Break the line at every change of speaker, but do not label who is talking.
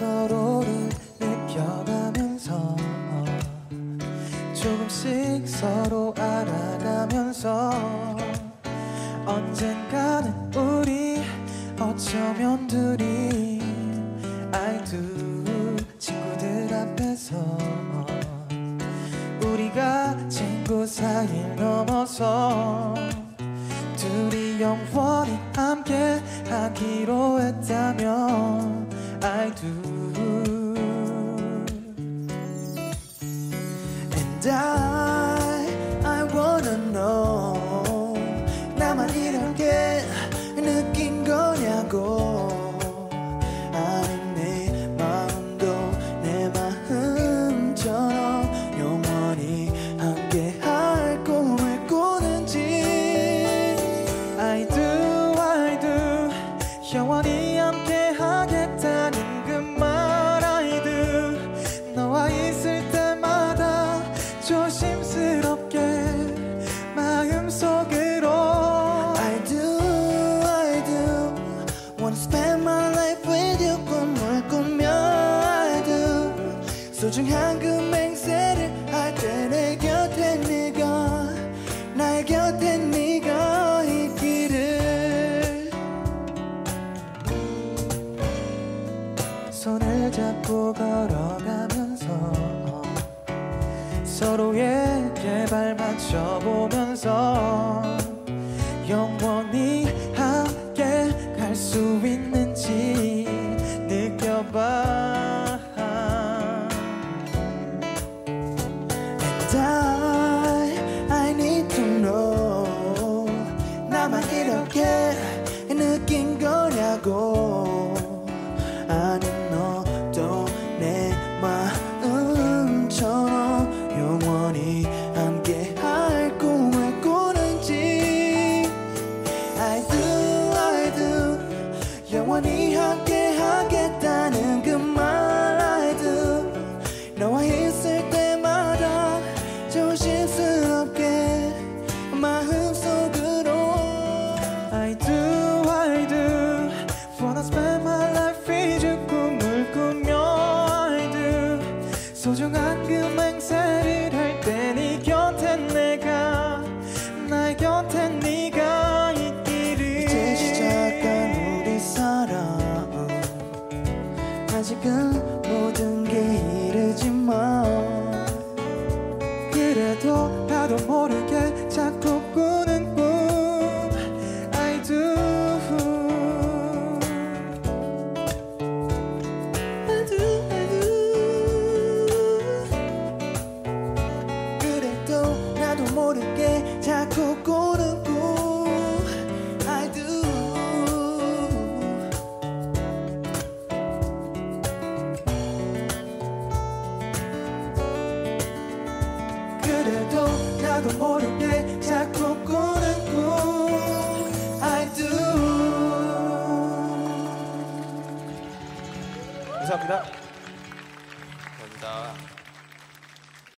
서로를 느껴가면서 조금씩 서로 알아가면서 언젠가는 우리 어쩌면 둘이 I do 친구들 앞에서 우리가 친구 사이를 넘어서 둘이 영원히 함께 하기로 했다면 I do And I, I wanna know 나만 이렇게 소중한 그 맹세를 할 때 내 곁에 네가 나의 곁에 네가 있기를. 손을 잡고 걸어가면서 서로에게 발 맞춰보면서 영원히 함께 갈 수 있는지 느껴봐 go. 아직은 모든 게 이르지만 그래도 나도 모르게 자꾸 꾸는 꿈. I do. I do I do. 그래도 나도 모르게 자꾸 꾸는 꿈 오늘도 나도 모르게 자꾸 꾸는 꿈. I do. 감사합니다. 감사합니다.